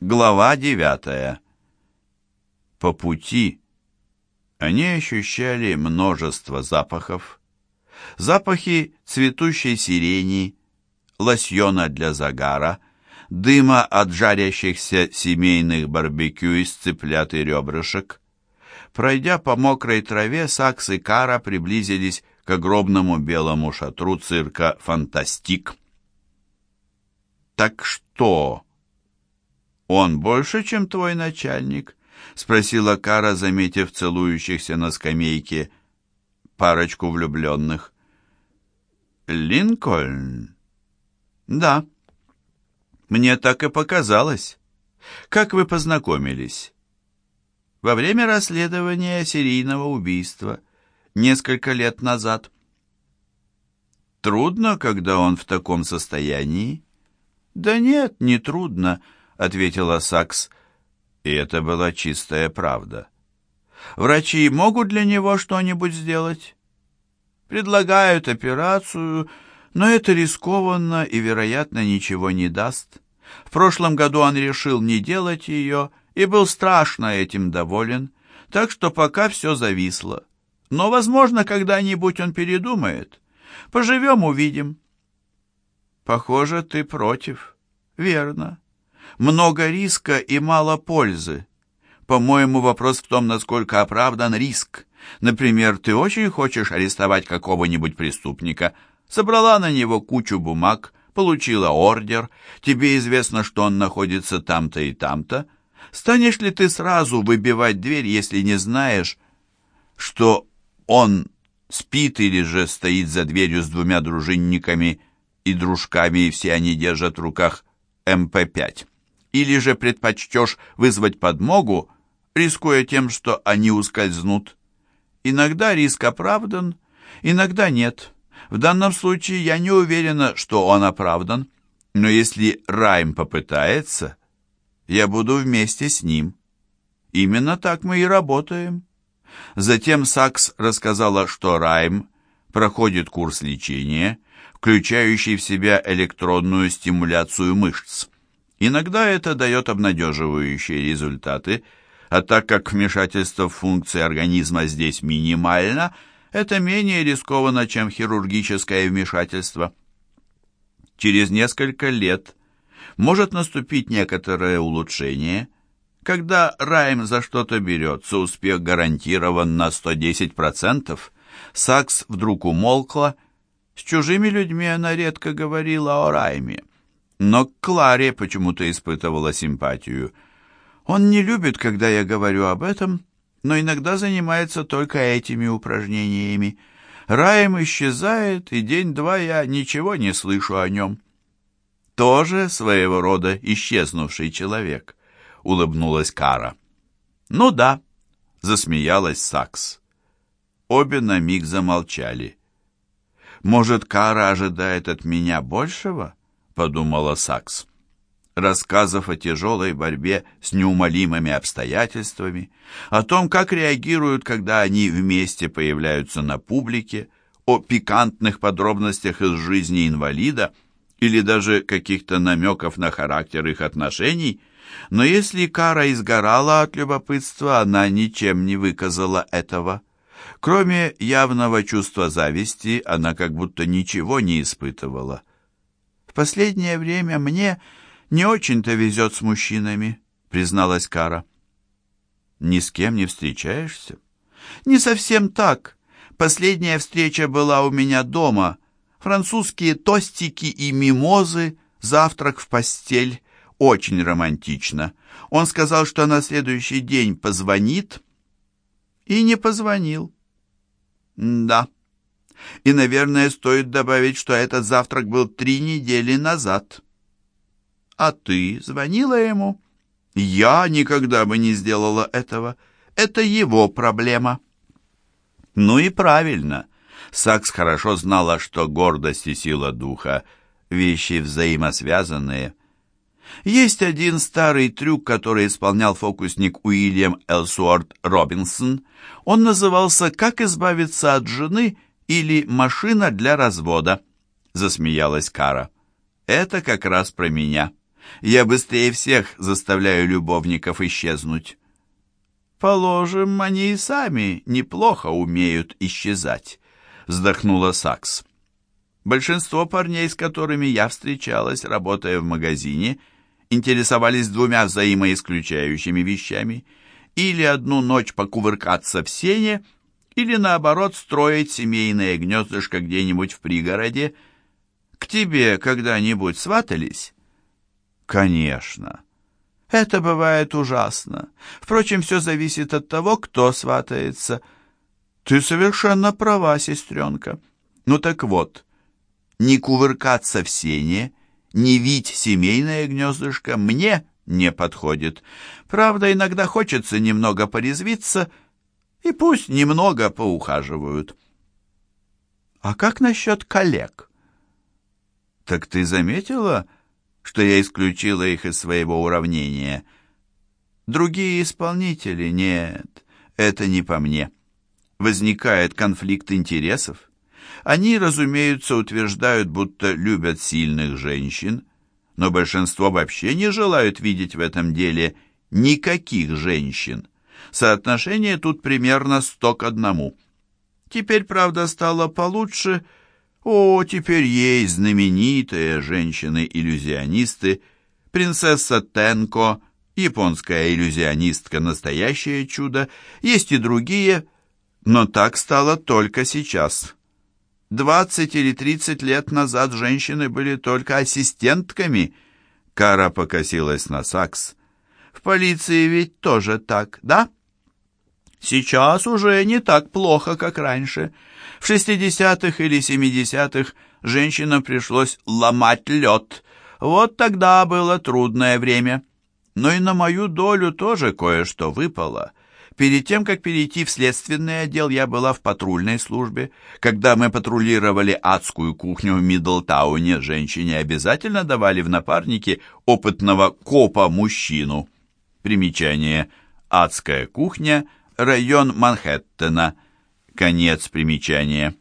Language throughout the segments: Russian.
Глава девятая. По пути они ощущали множество запахов. Запахи цветущей сирени, лосьона для загара, дыма от жарящихся семейных барбекю из цыплят и ребрышек. Пройдя по мокрой траве, Сакс и Кара приблизились к огромному белому шатру цирка «Фантастик». «Так что?» «Он больше, чем твой начальник?» — спросила Кара, заметив целующихся на скамейке парочку влюбленных. «Линкольн?» «Да». «Мне так и показалось. Как вы познакомились?» «Во время расследования серийного убийства, несколько лет назад». «Трудно, когда он в таком состоянии?» «Да нет, не трудно» ответила Сакс, и это была чистая правда. Врачи могут для него что-нибудь сделать? Предлагают операцию, но это рискованно и, вероятно, ничего не даст. В прошлом году он решил не делать ее и был страшно этим доволен, так что пока все зависло. Но, возможно, когда-нибудь он передумает. Поживем, увидим. Похоже, ты против. Верно много риска и мало пользы. По-моему, вопрос в том, насколько оправдан риск. Например, ты очень хочешь арестовать какого-нибудь преступника, собрала на него кучу бумаг, получила ордер, тебе известно, что он находится там-то и там-то. Станешь ли ты сразу выбивать дверь, если не знаешь, что он спит или же стоит за дверью с двумя дружинниками и дружками, и все они держат в руках МП-5? Или же предпочтешь вызвать подмогу, рискуя тем, что они ускользнут? Иногда риск оправдан, иногда нет. В данном случае я не уверена, что он оправдан. Но если Райм попытается, я буду вместе с ним. Именно так мы и работаем. Затем Сакс рассказала, что Райм проходит курс лечения, включающий в себя электронную стимуляцию мышц. Иногда это дает обнадеживающие результаты, а так как вмешательство в функции организма здесь минимально, это менее рискованно, чем хирургическое вмешательство. Через несколько лет может наступить некоторое улучшение. Когда Райм за что-то берется, успех гарантирован на 110%. Сакс вдруг умолкла. С чужими людьми она редко говорила о Райме но к Кларе почему-то испытывала симпатию. Он не любит, когда я говорю об этом, но иногда занимается только этими упражнениями. Раем исчезает, и день-два я ничего не слышу о нем. Тоже своего рода исчезнувший человек, улыбнулась Кара. Ну да, засмеялась Сакс. Обе на миг замолчали. Может, Кара ожидает от меня большего? Подумала Сакс. Рассказов о тяжелой борьбе с неумолимыми обстоятельствами, о том, как реагируют, когда они вместе появляются на публике, о пикантных подробностях из жизни инвалида или даже каких-то намеков на характер их отношений, но если Кара изгорала от любопытства, она ничем не выказала этого. Кроме явного чувства зависти, она как будто ничего не испытывала. В последнее время мне не очень-то везет с мужчинами, призналась Кара. Ни с кем не встречаешься? Не совсем так. Последняя встреча была у меня дома. Французские тостики и мимозы, завтрак в постель. Очень романтично. Он сказал, что на следующий день позвонит, и не позвонил. Да. И, наверное, стоит добавить, что этот завтрак был три недели назад. А ты звонила ему? Я никогда бы не сделала этого. Это его проблема. Ну и правильно. Сакс хорошо знала, что гордость и сила духа — вещи взаимосвязанные. Есть один старый трюк, который исполнял фокусник Уильям Элсуорт Робинсон. Он назывался «Как избавиться от жены» или машина для развода», — засмеялась Кара. «Это как раз про меня. Я быстрее всех заставляю любовников исчезнуть. Положим, они и сами неплохо умеют исчезать, вздохнула Сакс. Большинство парней, с которыми я встречалась, работая в магазине, интересовались двумя взаимоисключающими вещами. Или одну ночь покувыркаться в сене, или, наоборот, строить семейное гнездышко где-нибудь в пригороде. К тебе когда-нибудь сватались? Конечно. Это бывает ужасно. Впрочем, все зависит от того, кто сватается. Ты совершенно права, сестренка. Ну так вот, не кувыркаться в сене, не вить семейное гнездышко мне не подходит. Правда, иногда хочется немного порезвиться, и пусть немного поухаживают. А как насчет коллег? Так ты заметила, что я исключила их из своего уравнения? Другие исполнители? Нет, это не по мне. Возникает конфликт интересов. Они, разумеется, утверждают, будто любят сильных женщин, но большинство вообще не желают видеть в этом деле никаких женщин. Соотношение тут примерно сто к одному. Теперь, правда, стало получше. О, теперь есть знаменитые женщины-иллюзионисты, принцесса Тенко, японская иллюзионистка, настоящее чудо, есть и другие, но так стало только сейчас. Двадцать или тридцать лет назад женщины были только ассистентками. Кара покосилась на Сакс. В полиции ведь тоже так, да? Сейчас уже не так плохо, как раньше. В шестидесятых или семидесятых женщинам пришлось ломать лед. Вот тогда было трудное время. Но и на мою долю тоже кое-что выпало. Перед тем, как перейти в следственный отдел, я была в патрульной службе. Когда мы патрулировали адскую кухню в Мидлтауне, женщине обязательно давали в напарники опытного копа-мужчину. Примечание. Адская кухня, район Манхэттена. Конец примечания.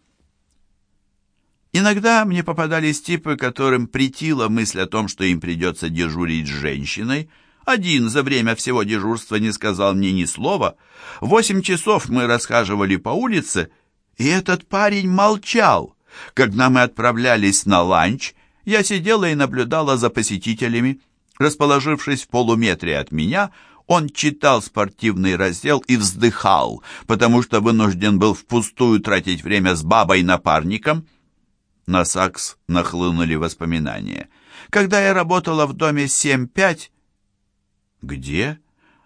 Иногда мне попадались типы, которым притила мысль о том, что им придется дежурить с женщиной, один за время всего дежурства не сказал мне ни слова. Восемь часов мы расхаживали по улице, и этот парень молчал. Когда мы отправлялись на ланч, я сидела и наблюдала за посетителями. Расположившись в полуметре от меня, он читал спортивный раздел и вздыхал, потому что вынужден был впустую тратить время с бабой-напарником. На Сакс нахлынули воспоминания. Когда я работала в доме 7-5, «Где?»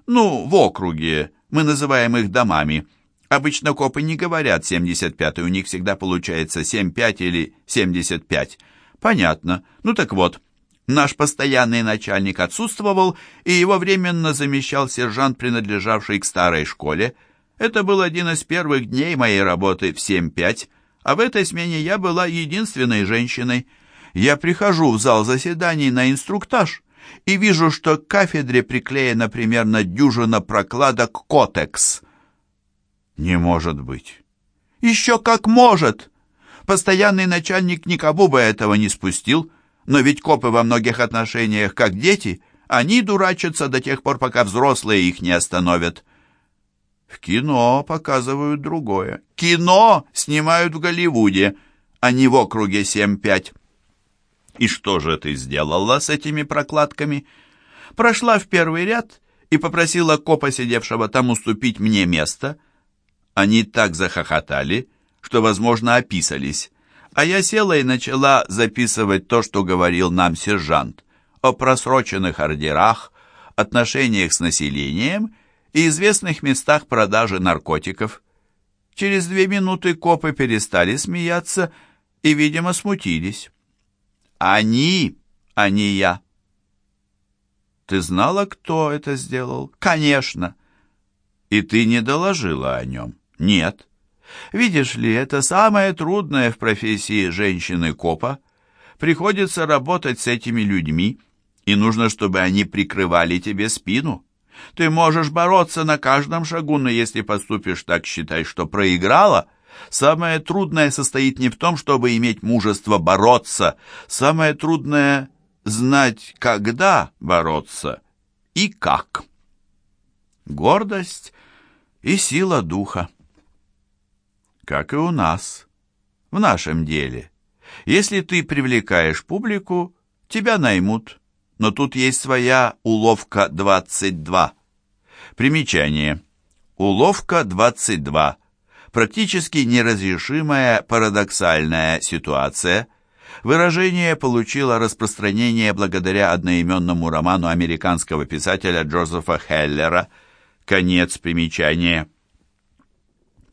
«Ну, в округе. Мы называем их домами. Обычно копы не говорят 75-й, у них всегда получается 7-5 или 75. Понятно. Ну так вот». Наш постоянный начальник отсутствовал, и его временно замещал сержант, принадлежавший к старой школе. Это был один из первых дней моей работы в 7-5, а в этой смене я была единственной женщиной. Я прихожу в зал заседаний на инструктаж, и вижу, что к кафедре приклеена примерно дюжина прокладок «Котекс». Не может быть. Еще как может. Постоянный начальник никому бы этого не спустил, но ведь копы во многих отношениях как дети, они дурачатся до тех пор, пока взрослые их не остановят. В кино показывают другое. Кино снимают в Голливуде, а не в округе 7-5. «И что же ты сделала с этими прокладками?» «Прошла в первый ряд и попросила копа, сидевшего там, уступить мне место». Они так захохотали, что, возможно, описались. А я села и начала записывать то, что говорил нам сержант, о просроченных ордерах, отношениях с населением и известных местах продажи наркотиков. Через две минуты копы перестали смеяться и, видимо, смутились. Они, а не я. Ты знала, кто это сделал? Конечно. И ты не доложила о нем? Нет. Видишь ли, это самое трудное в профессии женщины-копа. Приходится работать с этими людьми, и нужно, чтобы они прикрывали тебе спину. Ты можешь бороться на каждом шагу, но если поступишь так, считай, что проиграла — Самое трудное состоит не в том, чтобы иметь мужество бороться. Самое трудное знать, когда бороться и как. Гордость и сила духа. Как и у нас, в нашем деле. Если ты привлекаешь публику, тебя наймут, но тут есть своя уловка 22. Примечание. Уловка 22. Практически неразрешимая парадоксальная ситуация. Выражение получило распространение благодаря одноименному роману американского писателя Джозефа Хеллера «Конец примечания».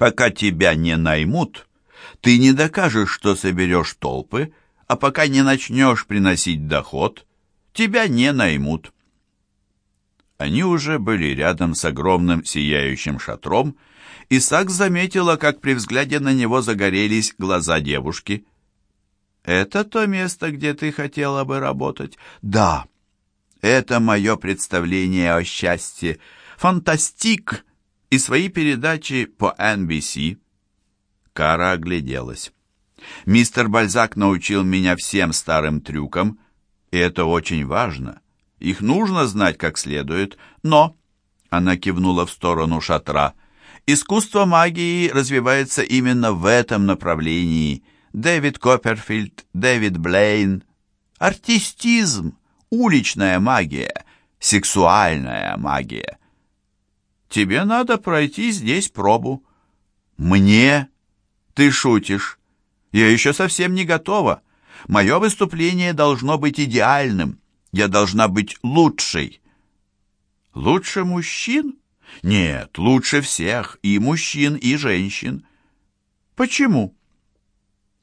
Пока тебя не наймут, ты не докажешь, что соберешь толпы, а пока не начнешь приносить доход, тебя не наймут. Они уже были рядом с огромным сияющим шатром, и Сакс заметила, как при взгляде на него загорелись глаза девушки. «Это то место, где ты хотела бы работать?» «Да, это мое представление о счастье. Фантастик!» И свои передачи по NBC. Кара огляделась. Мистер Бальзак научил меня всем старым трюкам, и это очень важно. Их нужно знать как следует, но... Она кивнула в сторону шатра. Искусство магии развивается именно в этом направлении. Дэвид Копперфильд, Дэвид Блейн. Артистизм, уличная магия, сексуальная магия. Тебе надо пройти здесь пробу. Мне? Ты шутишь. Я еще совсем не готова. Мое выступление должно быть идеальным. Я должна быть лучшей. Лучше мужчин? Нет, лучше всех, и мужчин, и женщин. Почему?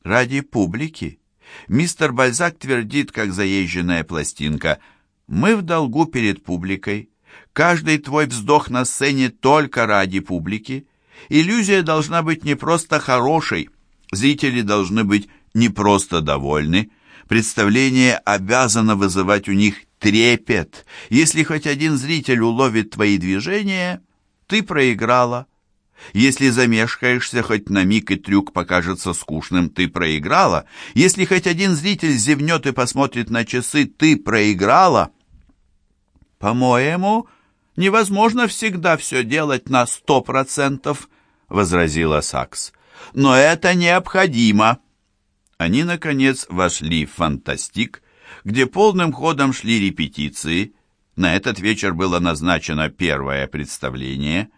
Ради публики. Мистер Бальзак твердит, как заезженная пластинка, «Мы в долгу перед публикой». Каждый твой вздох на сцене только ради публики. Иллюзия должна быть не просто хорошей, зрители должны быть не просто довольны. Представление обязано вызывать у них трепет. Если хоть один зритель уловит твои движения, ты проиграла. Если замешкаешься хоть на миг и трюк покажется скучным, ты проиграла. Если хоть один зритель зевнет и посмотрит на часы, ты проиграла. По-моему, невозможно всегда все делать на сто процентов», — возразила Сакс. «Но это необходимо». Они, наконец, вошли в «Фантастик», где полным ходом шли репетиции. На этот вечер было назначено первое представление.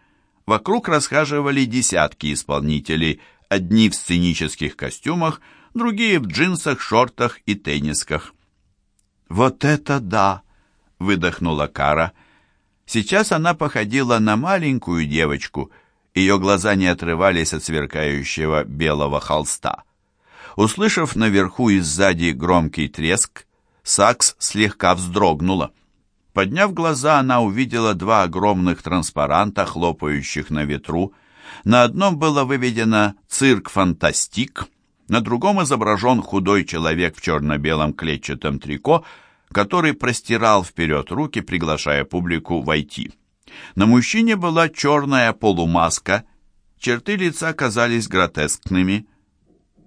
Вокруг расхаживали десятки исполнителей, одни в сценических костюмах, другие в джинсах, шортах и теннисках. «Вот это да!» — выдохнула Кара — Сейчас она походила на маленькую девочку, ее глаза не отрывались от сверкающего белого холста. Услышав наверху и сзади громкий треск, Сакс слегка вздрогнула. Подняв глаза, она увидела два огромных транспаранта, хлопающих на ветру. На одном было выведено «Цирк Фантастик», на другом изображен худой человек в черно-белом клетчатом трико который простирал вперед руки, приглашая публику войти. На мужчине была черная полумаска, черты лица казались гротескными.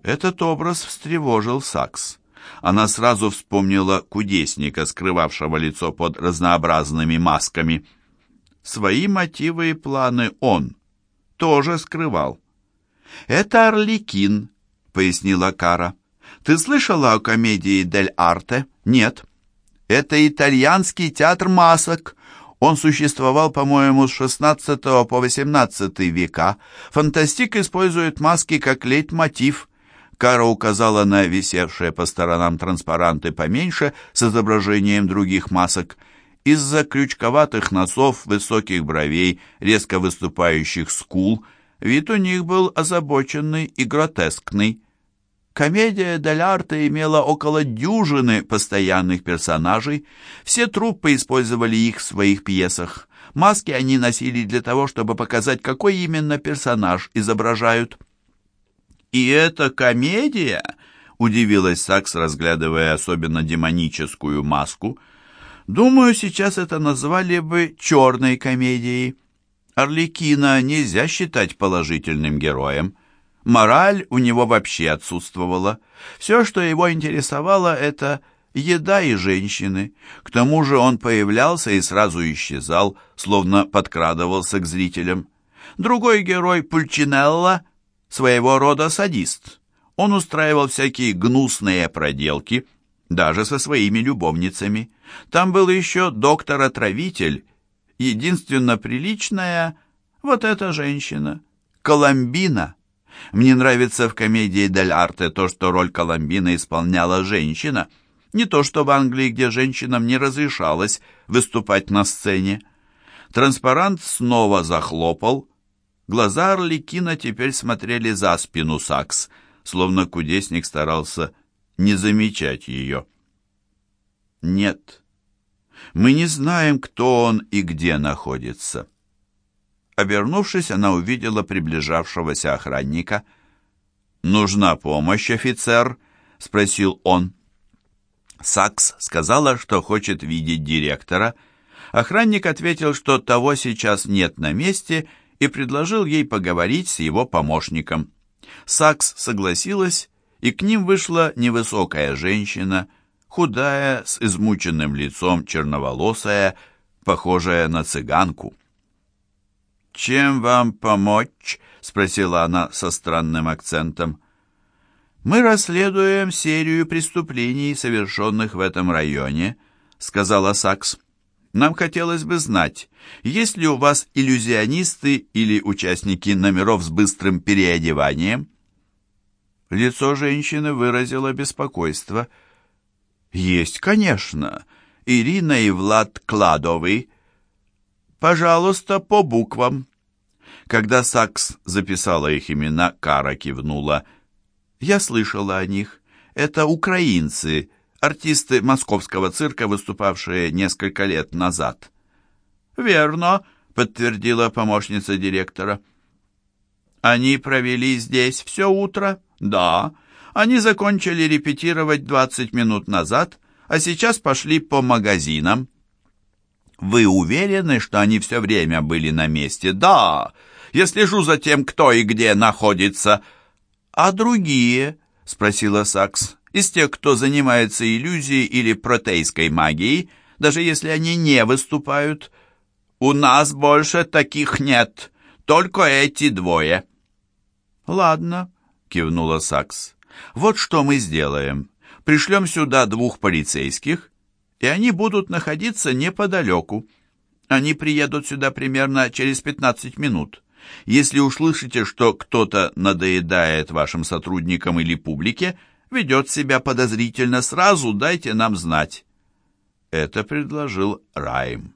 Этот образ встревожил Сакс. Она сразу вспомнила кудесника, скрывавшего лицо под разнообразными масками. Свои мотивы и планы он тоже скрывал. «Это Орликин», — пояснила Кара. «Ты слышала о комедии «Дель Арте»?» «Нет». Это итальянский театр масок. Он существовал, по-моему, с XVI по XVIII века. Фантастик использует маски как лейтмотив. Кара указала на висевшие по сторонам транспаранты поменьше с изображением других масок. Из-за крючковатых носов, высоких бровей, резко выступающих скул, вид у них был озабоченный и гротескный. Комедия Дель Арте имела около дюжины постоянных персонажей. Все труппы использовали их в своих пьесах. Маски они носили для того, чтобы показать, какой именно персонаж изображают. «И это комедия?» — удивилась Сакс, разглядывая особенно демоническую маску. «Думаю, сейчас это назвали бы черной комедией. Орликина нельзя считать положительным героем». Мораль у него вообще отсутствовала. Все, что его интересовало, это еда и женщины. К тому же он появлялся и сразу исчезал, словно подкрадывался к зрителям. Другой герой Пульчинелла — своего рода садист. Он устраивал всякие гнусные проделки, даже со своими любовницами. Там был еще доктор-отравитель, единственно приличная вот эта женщина, Коломбина. Мне нравится в комедии «Дель Арте» то, что роль Коломбины исполняла женщина. Не то, что в Англии, где женщинам не разрешалось выступать на сцене. Транспарант снова захлопал. Глаза Орликина теперь смотрели за спину Сакс, словно кудесник старался не замечать ее. «Нет, мы не знаем, кто он и где находится». Обернувшись, она увидела приближавшегося охранника. «Нужна помощь, офицер?» — спросил он. Сакс сказала, что хочет видеть директора. Охранник ответил, что того сейчас нет на месте, и предложил ей поговорить с его помощником. Сакс согласилась, и к ним вышла невысокая женщина, худая, с измученным лицом, черноволосая, похожая на цыганку. «Чем вам помочь?» — спросила она со странным акцентом. «Мы расследуем серию преступлений, совершенных в этом районе», — сказала Сакс. «Нам хотелось бы знать, есть ли у вас иллюзионисты или участники номеров с быстрым переодеванием?» Лицо женщины выразило беспокойство. «Есть, конечно. Ирина и Влад Кладовы «Пожалуйста, по буквам». Когда Сакс записала их имена, Кара кивнула. «Я слышала о них. Это украинцы, артисты московского цирка, выступавшие несколько лет назад». «Верно», — подтвердила помощница директора. «Они провели здесь все утро?» «Да. Они закончили репетировать 20 минут назад, а сейчас пошли по магазинам». «Вы уверены, что они все время были на месте?» «Да, я слежу за тем, кто и где находится». «А другие?» — спросила Сакс. «Из тех, кто занимается иллюзией или протейской магией, даже если они не выступают?» «У нас больше таких нет, только эти двое». «Ладно», — кивнула Сакс. «Вот что мы сделаем. Пришлем сюда двух полицейских, и они будут находиться неподалеку. Они приедут сюда примерно через 15 минут. Если услышите, что кто-то надоедает вашим сотрудникам или публике, ведет себя подозрительно, сразу дайте нам знать». Это предложил Райм.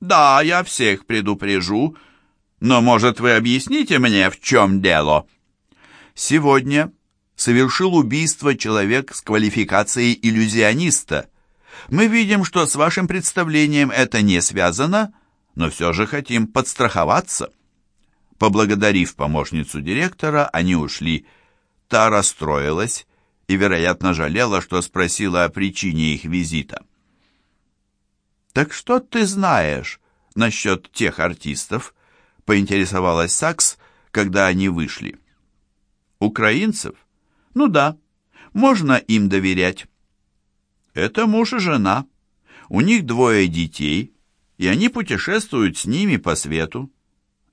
«Да, я всех предупрежу, но, может, вы объясните мне, в чем дело?» «Сегодня совершил убийство человек с квалификацией иллюзиониста», мы видим, что с вашим представлением это не связано, но все же хотим подстраховаться». Поблагодарив помощницу директора, они ушли. Та расстроилась и, вероятно, жалела, что спросила о причине их визита. «Так что ты знаешь насчет тех артистов?» — поинтересовалась Сакс, когда они вышли. «Украинцев? Ну да, можно им доверять». Это муж и жена. У них двое детей, и они путешествуют с ними по свету.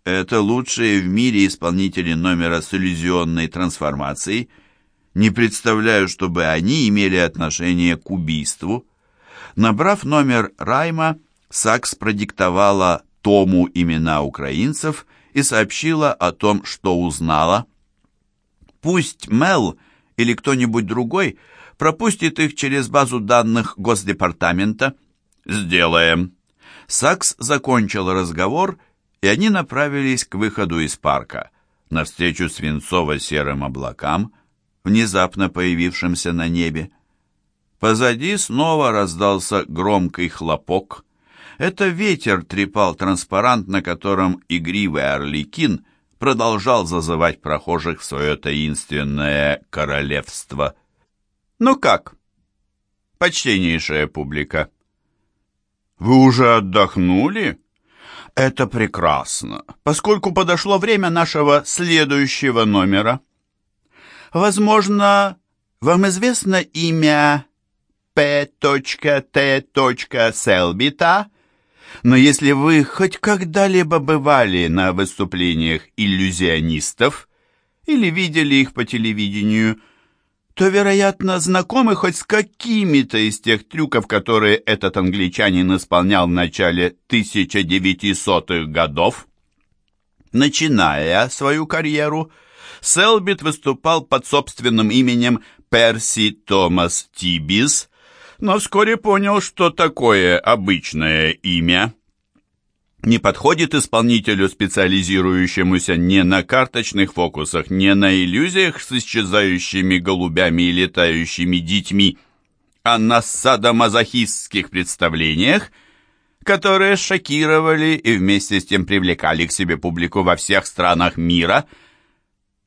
Это лучшие в мире исполнители номера с иллюзионной трансформацией. Не представляю, чтобы они имели отношение к убийству. Набрав номер Райма, Сакс продиктовала Тому имена украинцев и сообщила о том, что узнала. Пусть Мел или кто-нибудь другой – пропустит их через базу данных Госдепартамента. Сделаем. Сакс закончил разговор, и они направились к выходу из парка, навстречу свинцово-серым облакам, внезапно появившимся на небе. Позади снова раздался громкий хлопок. Это ветер трепал транспарант, на котором игривый орликин продолжал зазывать прохожих в свое таинственное королевство. Ну как? Почтеннейшая публика. Вы уже отдохнули? Это прекрасно, поскольку подошло время нашего следующего номера. Возможно, вам известно имя П.Т. Но если вы хоть когда-либо бывали на выступлениях иллюзионистов или видели их по телевидению, то, вероятно, знакомы хоть с какими-то из тех трюков, которые этот англичанин исполнял в начале 1900-х годов. Начиная свою карьеру, Селбит выступал под собственным именем Перси Томас Тибис, но вскоре понял, что такое обычное имя не подходит исполнителю, специализирующемуся не на карточных фокусах, не на иллюзиях с исчезающими голубями и летающими детьми, а на садомазохистских представлениях, которые шокировали и вместе с тем привлекали к себе публику во всех странах мира.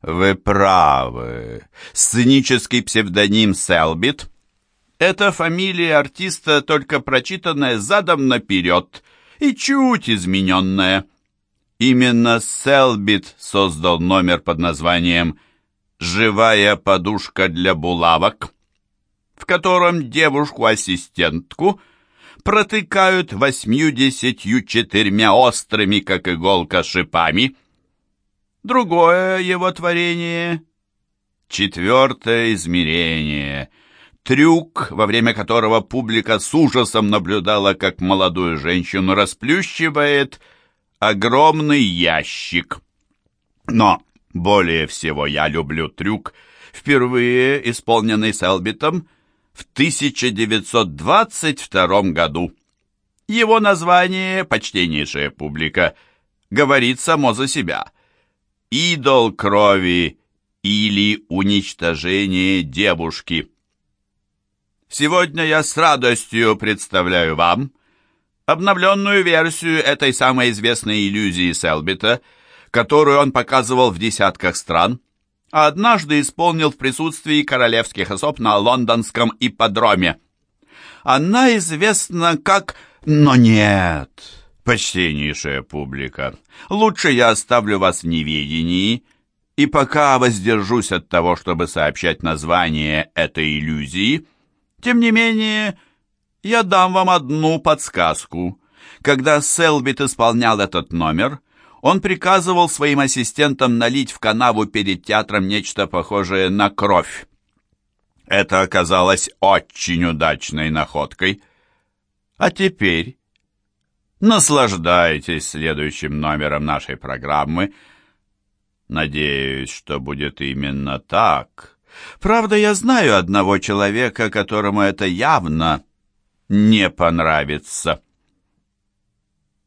Вы правы. Сценический псевдоним Селбит — это фамилия артиста, только прочитанная задом наперед и чуть измененная. Именно Селбит создал номер под названием «Живая подушка для булавок», в котором девушку-ассистентку — протыкают восьмью-десятью четырьмя острыми, как иголка, шипами. Другое его творение — четвертое измерение — трюк, во время которого публика с ужасом наблюдала, как молодую женщину расплющивает огромный ящик. Но более всего я люблю трюк, впервые исполненный Селбитом в 1922 году. Его название, почтеннейшая публика, говорит само за себя. «Идол крови» или «Уничтожение девушки». Сегодня я с радостью представляю вам обновленную версию этой самой известной иллюзии Селбита, которую он показывал в десятках стран, а однажды исполнил в присутствии королевских особ на лондонском ипподроме. Она известна как... Но нет, почтеннейшая публика, лучше я оставлю вас в неведении, и пока воздержусь от того, чтобы сообщать название этой иллюзии, тем не менее, я дам вам одну подсказку. Когда Селбит исполнял этот номер, он приказывал своим ассистентам налить в канаву перед театром нечто похожее на кровь. Это оказалось очень удачной находкой. А теперь наслаждайтесь следующим номером нашей программы. Надеюсь, что будет именно так. Правда, я знаю одного человека, которому это явно не понравится».